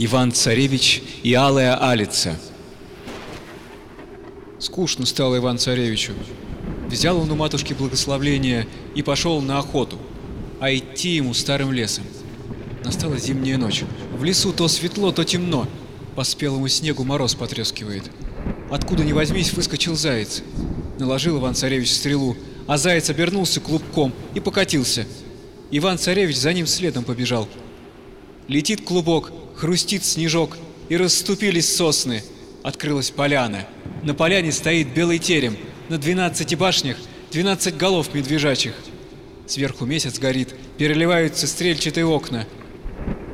Иван-царевич и алая алица. Скучно стало Иван-царевичу. Взял он у матушки благословление и пошел на охоту, а идти ему старым лесом. Настала зимняя ночь. В лесу то светло, то темно. По спелому снегу мороз потрескивает. Откуда ни возьмись, выскочил заяц. Наложил Иван-царевич стрелу, а заяц обернулся клубком и покатился. Иван-царевич за ним следом побежал. Летит клубок, хрустит снежок, и расступились сосны. Открылась поляна. На поляне стоит белый терем, на двенадцати башнях двенадцать голов медвежачих. Сверху месяц горит, переливаются стрельчатые окна.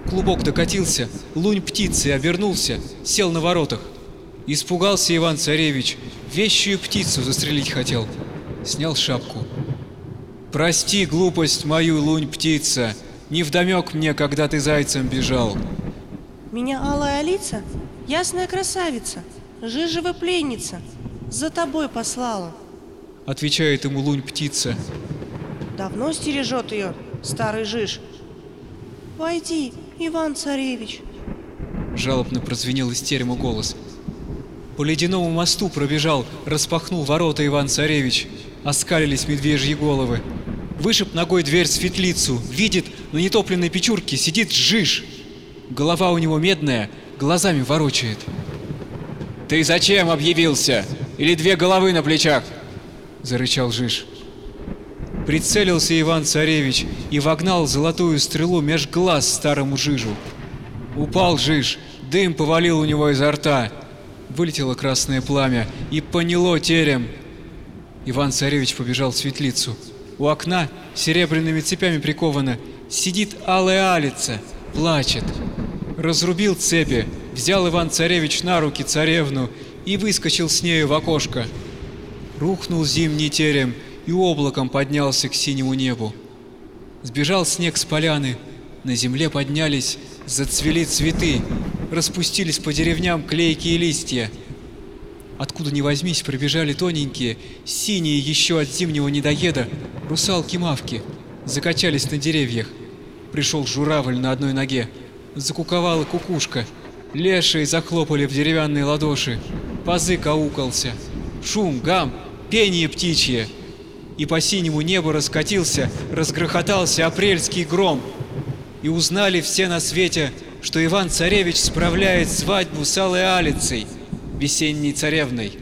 Клубок докатился, лунь птицы обернулся, сел на воротах. Испугался Иван-царевич, вещую птицу застрелить хотел. Снял шапку. «Прости глупость мою, лунь-птица, не вдомек мне, когда ты зайцем бежал». Меня алая лица, ясная красавица, жижева пленница, за тобой послала. Отвечает ему лунь-птица. Давно стережет ее старый жиж. Войди, Иван-царевич. Жалобно прозвенел из терема голос. По ледяному мосту пробежал, распахнул ворота Иван-царевич. Оскалились медвежьи головы. Вышиб ногой дверь светлицу, видит, на нетопленной печурке сидит жиж. Голова у него медная, глазами ворочает. «Ты зачем объявился? Или две головы на плечах?» — зарычал Жиж. Прицелился Иван-царевич и вогнал золотую стрелу меж глаз старому Жижу. Упал Жиж, дым повалил у него изо рта. Вылетело красное пламя и поняло терем. Иван-царевич побежал в светлицу. У окна, серебряными цепями приковано, сидит алая алица, плачет. Разрубил цепи, взял Иван-царевич на руки царевну и выскочил с нею в окошко. Рухнул зимний терем и облаком поднялся к синему небу. Сбежал снег с поляны, на земле поднялись, зацвели цветы, распустились по деревням клейкие листья. Откуда ни возьмись, пробежали тоненькие, синие еще от зимнего недоеда, русалки-мавки, закачались на деревьях. Пришел журавль на одной ноге, закуковала кукушка, лешие захлопали в деревянные ладоши, пазык аукался, шум, гам, пение птичье. И по синему небу раскатился, разгрохотался апрельский гром. И узнали все на свете, что Иван-царевич справляет свадьбу с Алой Алицей, весенней царевной.